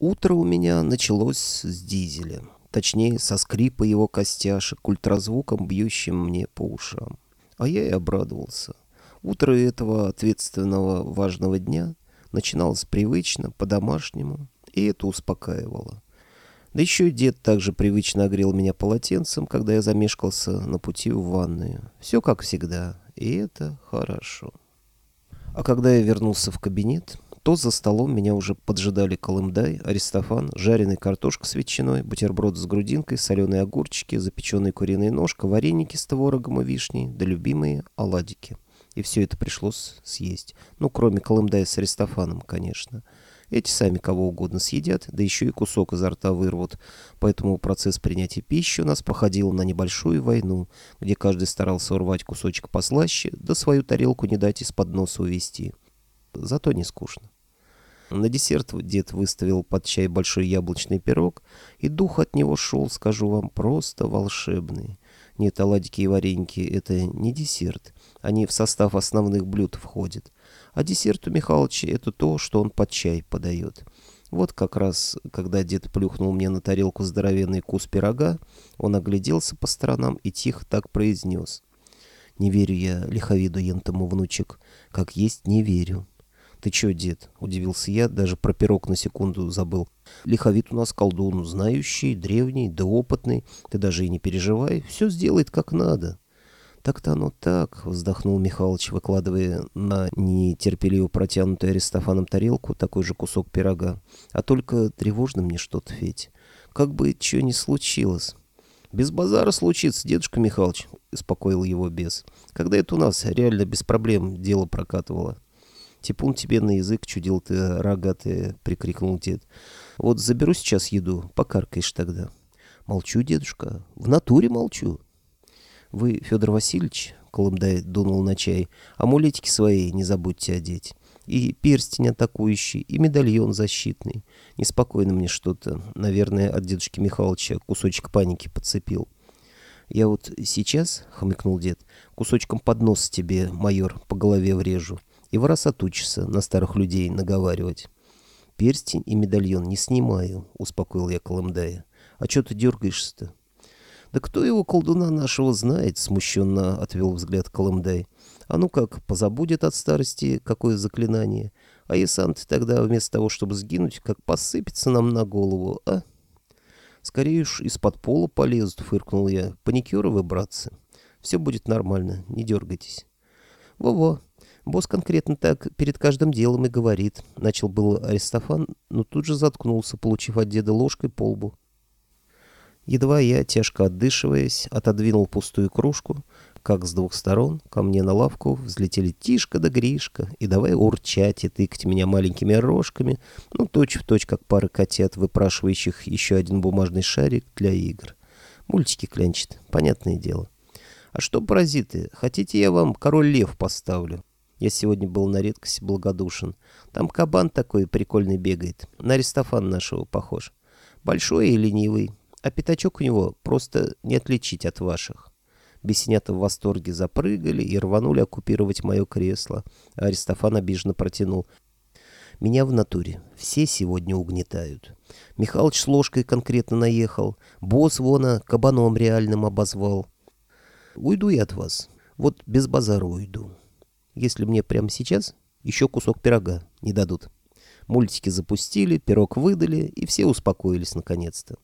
Утро у меня началось с дизеля. Точнее, со скрипа его костяшек, ультразвуком, бьющим мне по ушам. А я и обрадовался. Утро этого ответственного важного дня начиналось привычно, по-домашнему, и это успокаивало. Да еще и дед также привычно огрел меня полотенцем, когда я замешкался на пути в ванную. Все как всегда, и это хорошо. А когда я вернулся в кабинет, то за столом меня уже поджидали колымдай, аристофан, жареная картошка с ветчиной, бутерброд с грудинкой, соленые огурчики, запеченная куриная ножка, вареники с творогом и вишней, да любимые оладики. И все это пришлось съесть. Ну, кроме колымдая с аристофаном, конечно. Эти сами кого угодно съедят, да еще и кусок изо рта вырвут. Поэтому процесс принятия пищи у нас походил на небольшую войну, где каждый старался урвать кусочек послаще, да свою тарелку не дать из-под носа увести. Зато не скучно. На десерт дед выставил под чай большой яблочный пирог, и дух от него шел, скажу вам, просто волшебный. Нет, оладики и вареньки — это не десерт. Они в состав основных блюд входят. А десерт у Михалыча — это то, что он под чай подает. Вот как раз, когда дед плюхнул мне на тарелку здоровенный кус пирога, он огляделся по сторонам и тихо так произнес. «Не верю я лиховиду ентому, внучек. Как есть, не верю. «Ты чё, дед?» — удивился я, даже про пирог на секунду забыл. «Лиховит у нас колдун, знающий, древний, да опытный. Ты даже и не переживай, все сделает как надо». «Так-то оно так», — вздохнул Михалыч, выкладывая на нетерпеливо протянутую Аристофаном тарелку такой же кусок пирога. «А только тревожно мне что-то, Федь. Как бы чё ни случилось». «Без базара случится, дедушка Михалыч», — успокоил его бес. «Когда это у нас реально без проблем дело прокатывало?» «Типун тебе на язык, чудил ты, рогатый!» — прикрикнул дед. «Вот заберу сейчас еду, покаркаешь тогда». «Молчу, дедушка, в натуре молчу». «Вы, Федор Васильевич, — Колымдай дунул на чай, — амулетики свои не забудьте одеть. И перстень атакующий, и медальон защитный. Неспокойно мне что-то. Наверное, от дедушки Михайловича кусочек паники подцепил». «Я вот сейчас, — хмыкнул дед, — кусочком под нос тебе, майор, по голове врежу и в раз отучишься на старых людей наговаривать. «Перстень и медальон не снимаю», — успокоил я Колымдая. «А что ты дергаешься-то?» «Да кто его, колдуна нашего, знает?» — смущенно отвел взгляд Колымдай. «А ну как, позабудет от старости какое заклинание? А Есант тогда вместо того, чтобы сгинуть, как посыпется нам на голову, а?» «Скорее уж из-под пола полезут», — фыркнул я. «Паникеры вы, братцы. Все будет нормально, не дергайтесь». «Во-во», Босс конкретно так перед каждым делом и говорит. Начал был Аристофан, но тут же заткнулся, получив от деда ложкой по лбу. Едва я, тяжко отдышиваясь, отодвинул пустую кружку, как с двух сторон ко мне на лавку взлетели Тишка да Гришка, и давай урчать и тыкать меня маленькими рожками, ну, точь-в-точь, точь, как пара котят, выпрашивающих еще один бумажный шарик для игр. Мультики клянчат, понятное дело. А что, паразиты, хотите я вам король лев поставлю? Я сегодня был на редкость благодушен. Там кабан такой прикольный бегает. На Аристофан нашего похож. Большой и ленивый. А пятачок у него просто не отличить от ваших. Бесенята в восторге запрыгали и рванули оккупировать мое кресло. Аристофан обиженно протянул. Меня в натуре все сегодня угнетают. Михалыч с ложкой конкретно наехал. Босс вона кабаном реальным обозвал. Уйду я от вас. Вот без базара уйду если мне прямо сейчас еще кусок пирога не дадут. Мультики запустили, пирог выдали, и все успокоились наконец-то.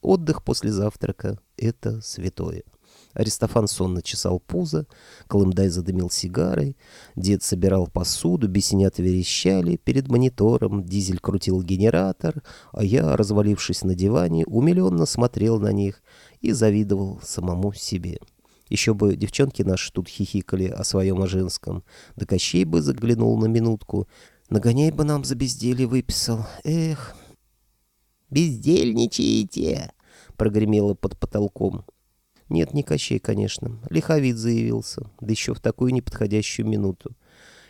Отдых после завтрака — это святое. Аристофан сонно чесал пузо, Колымдай задымил сигарой, дед собирал посуду, бесенята верещали, перед монитором дизель крутил генератор, а я, развалившись на диване, умиленно смотрел на них и завидовал самому себе. Еще бы девчонки наши тут хихикали о своем о женском. Да Кощей бы заглянул на минутку. Нагоняй бы нам за безделье выписал. Эх. «Бездельничаете!» — прогремело под потолком. Нет, не Кощей, конечно. Лиховид заявился, да еще в такую неподходящую минуту.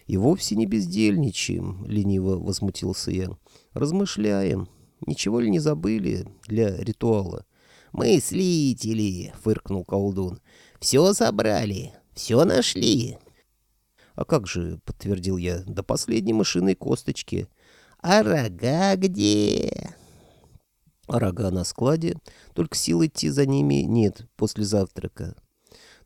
«И вовсе не бездельничаем», — лениво возмутился я. «Размышляем. Ничего ли не забыли для ритуала?» «Мыслители!» — фыркнул колдун. Все собрали, все нашли. — А как же, — подтвердил я, — до последней мышиной косточки. — А рога где? А рога на складе, только сил идти за ними нет после завтрака.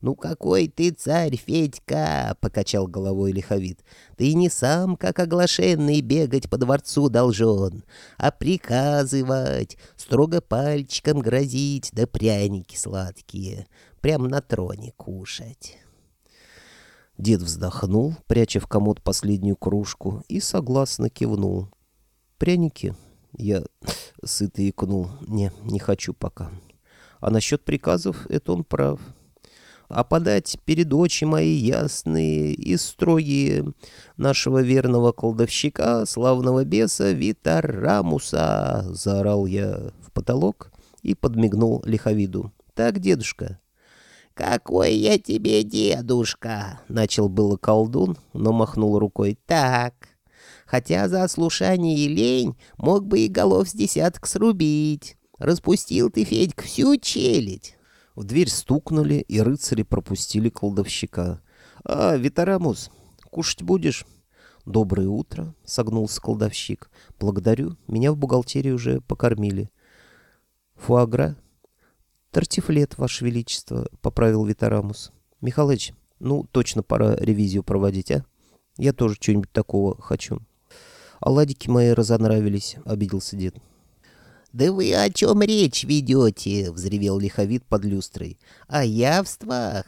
«Ну какой ты царь, Федька!» — покачал головой лиховид. «Ты не сам, как оглашенный, бегать по дворцу должен, а приказывать, строго пальчиком грозить, да пряники сладкие, прям на троне кушать». Дед вздохнул, пряча в комод последнюю кружку, и согласно кивнул. «Пряники?» Я сытый икнул. «Не, не хочу пока». А насчет приказов это он прав а подать перед очи мои ясные и строгие нашего верного колдовщика, славного беса Витарамуса!» — заорал я в потолок и подмигнул лиховиду. «Так, дедушка?» «Какой я тебе дедушка!» — начал было колдун, но махнул рукой. «Так, хотя за ослушание и лень мог бы и голов с десяток срубить. Распустил ты, Федька, всю челядь. В дверь стукнули, и рыцари пропустили колдовщика. «А, Витарамус, кушать будешь?» «Доброе утро», — согнулся колдовщик. «Благодарю, меня в бухгалтерии уже покормили». «Фуагра?» «Тартифлет, Ваше Величество», — поправил Витарамус. «Михалыч, ну, точно пора ревизию проводить, а? Я тоже что-нибудь такого хочу». «Оладики мои разонравились», — обиделся дед. «Да вы о чем речь ведете?» — взревел лиховид под люстрой. «О явствах?»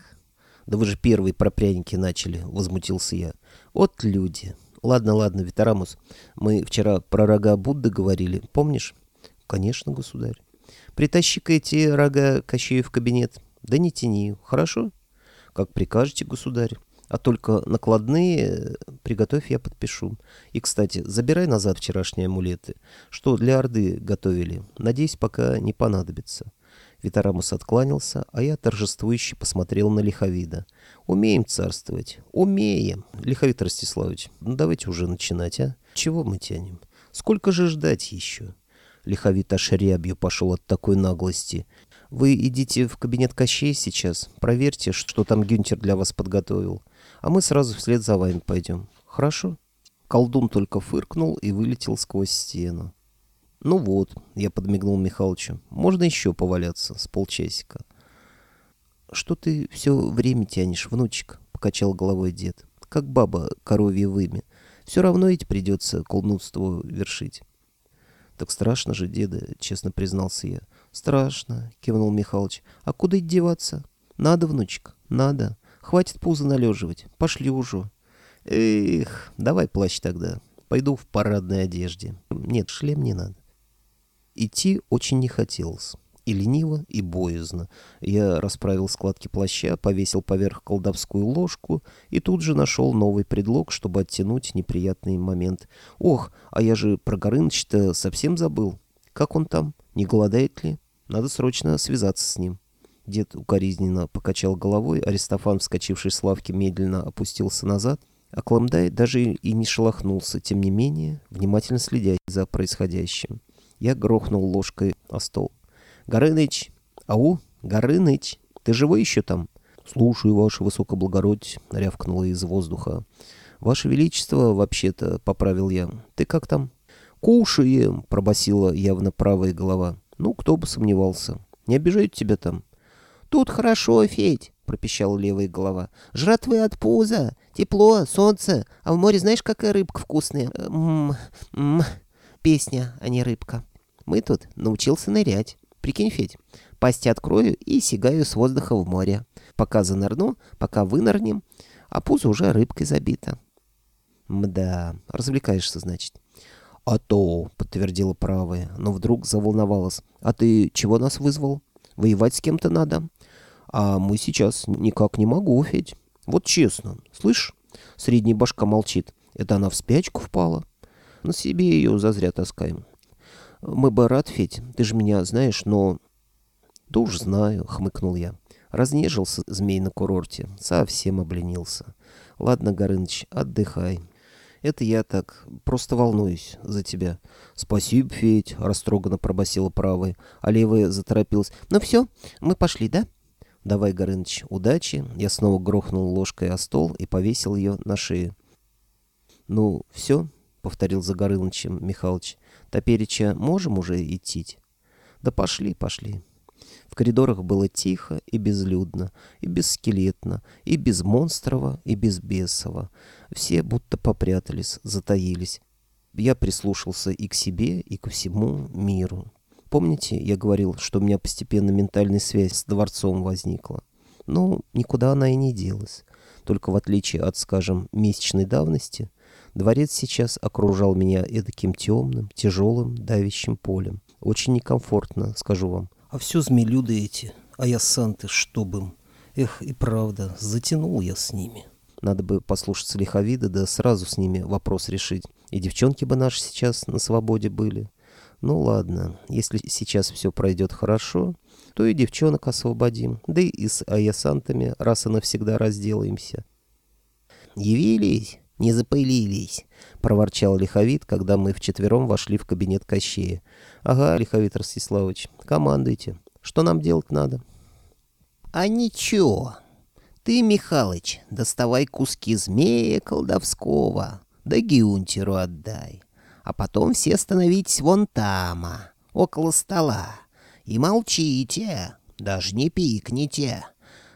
«Да вы же первый про пряники начали», — возмутился я. «Вот люди. Ладно, ладно, Витарамус, мы вчера про рога Будды говорили, помнишь?» «Конечно, государь. Притащи-ка эти рога Кощею в кабинет. Да не тяни, хорошо?» «Как прикажете, государь». А только накладные приготовь, я подпишу. И, кстати, забирай назад вчерашние амулеты. Что для Орды готовили. Надеюсь, пока не понадобится. Витарамус откланялся, а я торжествующе посмотрел на Лиховида. «Умеем царствовать. Умеем. Лиховид Ростиславович, ну давайте уже начинать, а? Чего мы тянем? Сколько же ждать еще?» Лиховид аж рябью пошел от такой наглости. «Вы идите в кабинет Кощей сейчас. Проверьте, что там Гюнтер для вас подготовил а мы сразу вслед за вами пойдем. Хорошо?» Колдун только фыркнул и вылетел сквозь стену. «Ну вот», — я подмигнул Михалычу, — «можно еще поваляться с полчасика». «Что ты все время тянешь, внучек?» — покачал головой дед. «Как баба коровье вымя. Все равно ведь придется колдунство вершить». «Так страшно же, деда», — честно признался я. «Страшно», — кивнул Михалыч. «А куда деваться? Надо, внучек, надо». Хватит пузо належивать. Пошли уже. Эх, давай плащ тогда. Пойду в парадной одежде. Нет, шлем не надо. Идти очень не хотелось. И лениво, и боязно. Я расправил складки плаща, повесил поверх колдовскую ложку и тут же нашел новый предлог, чтобы оттянуть неприятный момент. Ох, а я же про Горыныч-то совсем забыл. Как он там? Не голодает ли? Надо срочно связаться с ним. Дед укоризненно покачал головой, Аристофан, вскочивший с лавки, медленно опустился назад, а Кламдай даже и не шелохнулся, тем не менее, внимательно следя за происходящим. Я грохнул ложкой о стол. «Горыныч! Ау! Горыныч! Ты живой еще там?» «Слушаю, ваше высокоблагородие», — рявкнуло из воздуха. «Ваше Величество, вообще-то», — поправил я. «Ты как там?» «Кушаем», — пробасила явно правая голова. «Ну, кто бы сомневался. Не обижают тебя там?» «Тут хорошо, Федь», — пропищала левая голова. «Жратвы от пуза, тепло, солнце, а в море знаешь, какая рыбка вкусная? М -м -м. Песня, а не рыбка. Мы тут научился нырять. Прикинь, Федь, пасти открою и сигаю с воздуха в море. Пока занырну, пока вынырнем, а пузо уже рыбкой забито». «Мда, развлекаешься, значит». «А то», — подтвердила правая, но вдруг заволновалась. «А ты чего нас вызвал? Воевать с кем-то надо?» А мы сейчас никак не могу, Федь. Вот честно. Слышь, средняя башка молчит. Это она в спячку впала. На себе ее зазря таскаем. Мы бы рад, Федь, ты же меня знаешь, но... Да уж знаю, хмыкнул я. Разнежился змей на курорте. Совсем обленился. Ладно, Горыныч, отдыхай. Это я так, просто волнуюсь за тебя. Спасибо, Федь, растроганно пробасила правая, а левая заторопилась. Ну все, мы пошли, да? «Давай, Горыныч, удачи!» Я снова грохнул ложкой о стол и повесил ее на шею. «Ну, все?» — повторил за Горынычем Михалыч. «Топереча можем уже идти?» Да пошли, пошли. В коридорах было тихо и безлюдно, и бесскелетно, и без монстрова, и без бесова. Все будто попрятались, затаились. Я прислушался и к себе, и ко всему миру. Помните, я говорил, что у меня постепенно ментальная связь с дворцом возникла? Ну, никуда она и не делась. Только в отличие от, скажем, месячной давности, дворец сейчас окружал меня эдаким темным, тяжелым, давящим полем. Очень некомфортно, скажу вам. А все змелюды эти, а я санты, чтоб им. Эх, и правда, затянул я с ними. Надо бы послушаться лиховида, да сразу с ними вопрос решить. И девчонки бы наши сейчас на свободе были. Ну ладно, если сейчас все пройдет хорошо, то и девчонок освободим, да и с аясантами раз и навсегда разделаемся. «Явились, не запылились», — проворчал Лиховит, когда мы вчетвером вошли в кабинет Кощея. «Ага, Лиховит Ростиславович, командуйте. Что нам делать надо?» «А ничего. Ты, Михалыч, доставай куски змея колдовского, да Гюнтеру отдай а потом все становитесь вон там, около стола, и молчите, даже не пикните.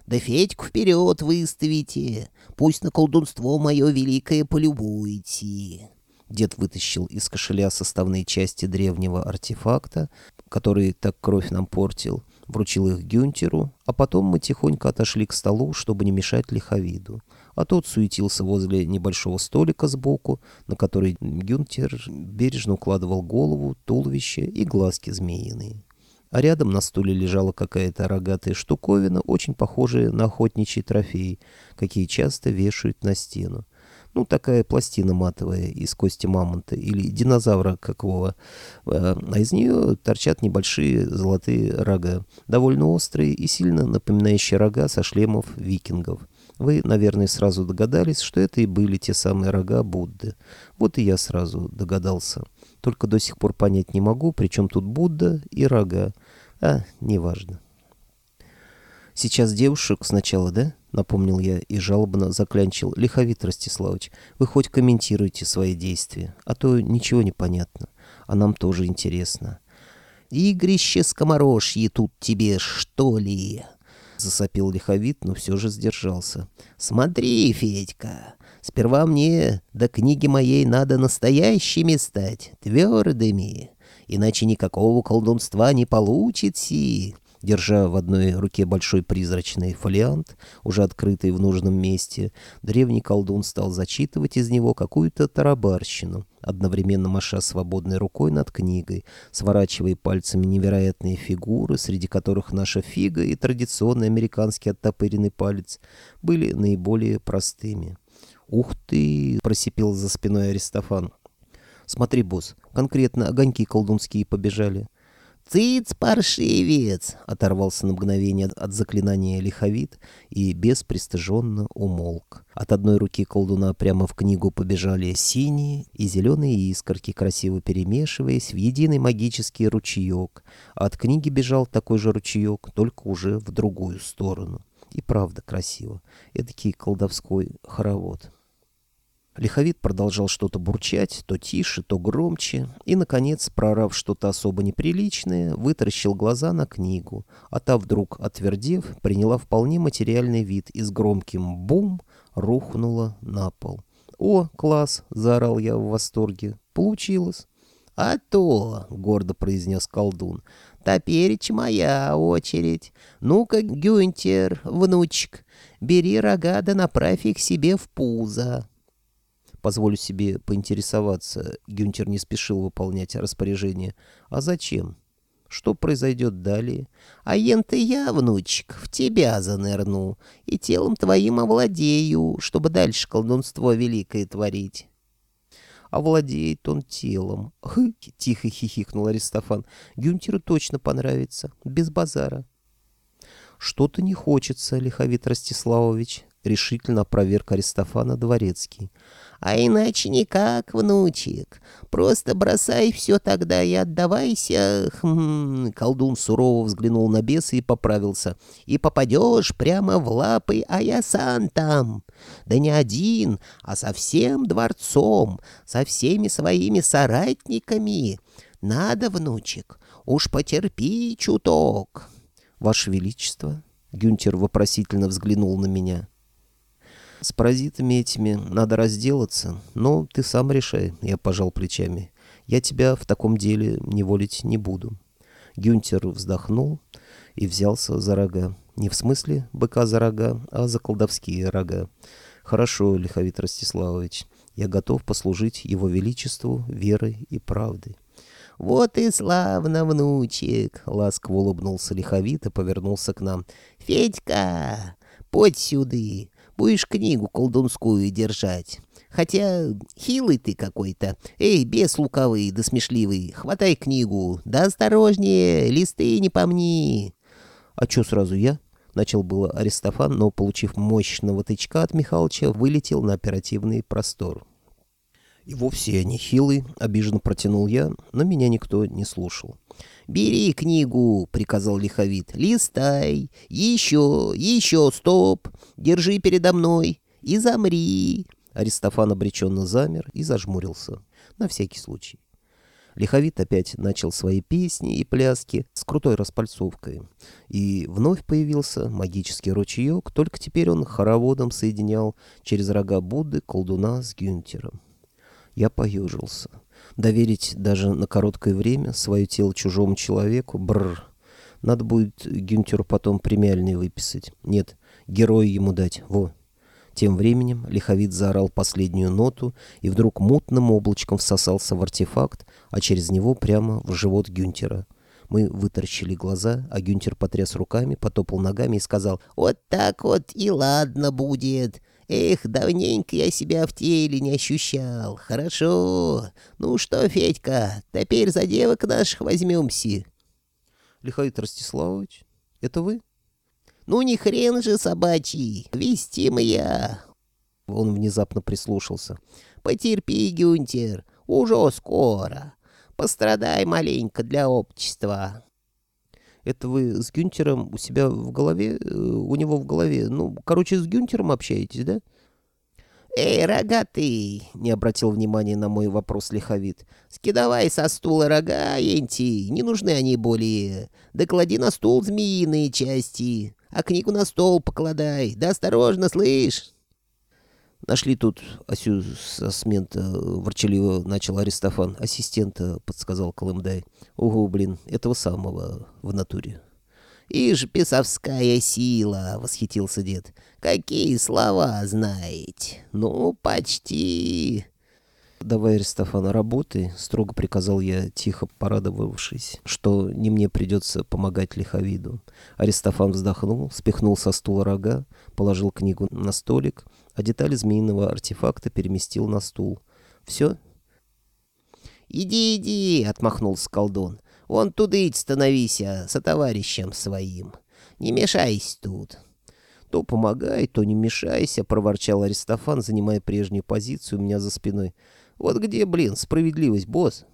Да Федьку вперед выставите, пусть на колдунство мое великое полюбуете». Дед вытащил из кошеля составные части древнего артефакта, который так кровь нам портил, вручил их Гюнтеру, а потом мы тихонько отошли к столу, чтобы не мешать лиховиду а тот суетился возле небольшого столика сбоку, на который Гюнтер бережно укладывал голову, туловище и глазки змеиные. А рядом на стуле лежала какая-то рогатая штуковина, очень похожая на охотничий трофей, какие часто вешают на стену. Ну, такая пластина матовая из кости мамонта или динозавра какого. А, а из нее торчат небольшие золотые рога, довольно острые и сильно напоминающие рога со шлемов викингов. Вы, наверное, сразу догадались, что это и были те самые рога Будды. Вот и я сразу догадался. Только до сих пор понять не могу, при чем тут Будда и рога. А, неважно. Сейчас девушек сначала, да? Напомнил я и жалобно заклянчил. Лиховит Ростиславович, вы хоть комментируйте свои действия, а то ничего не понятно. А нам тоже интересно. «Игрище скоморожье тут тебе, что ли?» Засопил лиховит, но все же сдержался. «Смотри, Федька, сперва мне до книги моей надо настоящими стать, твердыми, иначе никакого колдунства не получится. Держа в одной руке большой призрачный фолиант, уже открытый в нужном месте, древний колдун стал зачитывать из него какую-то тарабарщину, одновременно маша свободной рукой над книгой, сворачивая пальцами невероятные фигуры, среди которых наша фига и традиционный американский оттопыренный палец были наиболее простыми. «Ух ты!» — просипел за спиной Аристофан. «Смотри, босс, конкретно огоньки колдунские побежали. «Цыц, паршивец!» — оторвался на мгновение от заклинания лиховид и беспристыженно умолк. От одной руки колдуна прямо в книгу побежали синие и зеленые искорки, красиво перемешиваясь в единый магический ручеек, а от книги бежал такой же ручеек, только уже в другую сторону. И правда красиво. Эдакий колдовской хоровод. Лиховид продолжал что-то бурчать, то тише, то громче, и, наконец, прорав что-то особо неприличное, вытаращил глаза на книгу, а та вдруг, отвердев, приняла вполне материальный вид и с громким «бум» рухнула на пол. «О, класс!» — заорал я в восторге. «Получилось!» «А то!» — гордо произнес колдун. «Топеречь моя очередь. Ну-ка, Гюнтер, внучек, бери рога да направь их себе в пузо». Позволю себе поинтересоваться. Гюнтер не спешил выполнять распоряжение. А зачем? Что произойдет далее? А ен-то я, внучек, в тебя занырну, и телом твоим овладею, чтобы дальше колдунство великое творить. Овладеет он телом. Хы, тихо хихикнул Аристофан. Гюнтеру точно понравится. Без базара. Что-то не хочется, Лиховит Ростиславович, решительно проверк Аристофана Дворецкий. А иначе никак, внучек. Просто бросай все тогда и отдавайся. Хм, колдун сурово взглянул на беса и поправился. И попадешь прямо в лапы, а я сам там. Да не один, а со всем дворцом, со всеми своими соратниками. Надо, внучек, уж потерпи чуток. Ваше Величество, Гюнтер вопросительно взглянул на меня. С паразитами этими надо разделаться, но ты сам решай, я пожал плечами. Я тебя в таком деле не волить не буду. Гюнтер вздохнул и взялся за рога. Не в смысле быка за рога, а за колдовские рога. Хорошо, Лиховит Ростиславович, я готов послужить его величеству верой и правдой. «Вот и славно, внучек!» — ласково улыбнулся лиховит и повернулся к нам. «Федька, подь сюды, будешь книгу колдунскую держать. Хотя хилый ты какой-то. Эй, бес луковый да смешливый, хватай книгу. Да осторожнее, листы не помни!» «А чё сразу я?» — начал было Аристофан, но, получив мощного тычка от Михалыча, вылетел на оперативный простор. «И вовсе я не хилый», — обиженно протянул я, но меня никто не слушал. «Бери книгу», — приказал лиховит. «Листай. Еще, еще, стоп. Держи передо мной и замри». Аристофан обреченно замер и зажмурился. На всякий случай. Лиховит опять начал свои песни и пляски с крутой распальцовкой. И вновь появился магический ручеек, только теперь он хороводом соединял через рога Будды колдуна с Гюнтером. Я поежился. Доверить даже на короткое время свое тело чужому человеку? Бррр. Надо будет Гюнтеру потом премиальные выписать. Нет, героя ему дать. Во. Тем временем лиховид заорал последнюю ноту и вдруг мутным облачком всосался в артефакт, а через него прямо в живот Гюнтера. Мы вытаращили глаза, а Гюнтер потряс руками, потопал ногами и сказал «Вот так вот и ладно будет. Эх, давненько я себя в теле не ощущал. Хорошо. Ну что, Федька, теперь за девок наших возьмемся. Лихаит Ростиславович, это вы? Ну не хрен же собачий, вестим я. Он внезапно прислушался. Потерпи, Гюнтер, уже скоро. Пострадай маленько для общества. Это вы с Гюнтером у себя в голове, э, у него в голове, ну, короче, с Гюнтером общаетесь, да? «Эй, рогатый!» — не обратил внимания на мой вопрос лиховит. «Скидавай со стула рога, Енти, не нужны они более. Да клади на стул змеиные части, а книгу на стол покладай. Да осторожно, слышь!» «Нашли тут ассистента», — ворчаливо начал Аристофан. «Ассистента», — подсказал Колымдай. «Ого, блин, этого самого в натуре». «Ишь, бесовская сила!» — восхитился дед. «Какие слова знаете? Ну, почти...» «Давай, Аристофан, работай», — строго приказал я, тихо порадовавшись, что не мне придется помогать лиховиду. Аристофан вздохнул, спихнул со стула рога, положил книгу на столик, а детали змеиного артефакта переместил на стул. «Все?» «Иди, иди!» — отмахнулся колдун. «Вон тудыть становися со товарищем своим. Не мешайся тут». «То помогай, то не мешайся», — проворчал Аристофан, занимая прежнюю позицию у меня за спиной. Вот где, блин, справедливость, босс?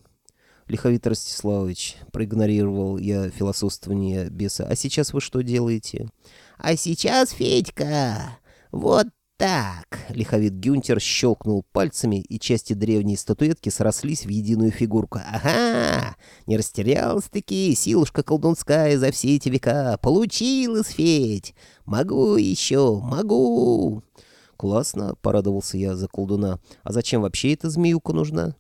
Лиховит Ростиславович, проигнорировал я философствование беса. А сейчас вы что делаете? А сейчас, Федька, вот так. Лиховит Гюнтер щелкнул пальцами, и части древней статуэтки срослись в единую фигурку. Ага! Не растерялся-таки, силушка колдунская за все эти века. Получилось, Федь! Могу еще, могу! «Классно», — порадовался я за колдуна. «А зачем вообще эта змеюка нужна?»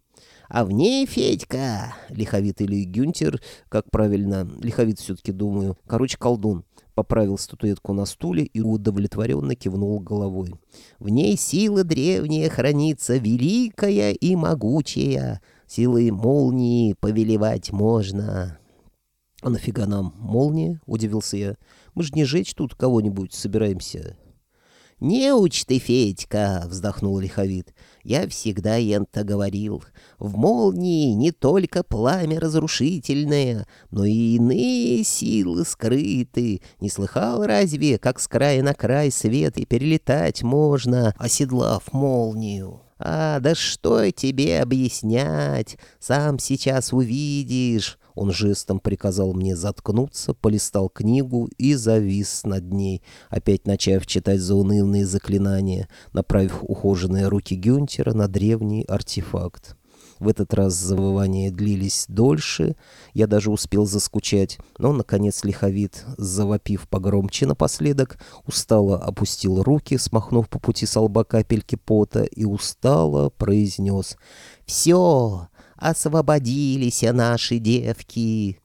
«А в ней, Федька!» — лиховит или Гюнтер, как правильно, лиховит все-таки думаю. Короче, колдун. Поправил статуэтку на стуле и удовлетворенно кивнул головой. «В ней сила древняя хранится, великая и могучая. Силой молнии повелевать можно». «А нафига нам молния?» — удивился я. «Мы же не жечь тут кого-нибудь собираемся». «Не уч ты, Федька!» — вздохнул лиховит. «Я всегда ента говорил. В молнии не только пламя разрушительное, но и иные силы скрыты. Не слыхал разве, как с края на край свет и перелетать можно, оседлав молнию?» «А, да что тебе объяснять? Сам сейчас увидишь. Он жестом приказал мне заткнуться, полистал книгу и завис над ней, опять начав читать заунывные заклинания, направив ухоженные руки Гюнтера на древний артефакт. В этот раз завывания длились дольше, я даже успел заскучать, но, наконец, лиховид, завопив погромче напоследок, устало опустил руки, смахнув по пути с лба капельки пота, и устало произнес «Все, освободились наши девки!»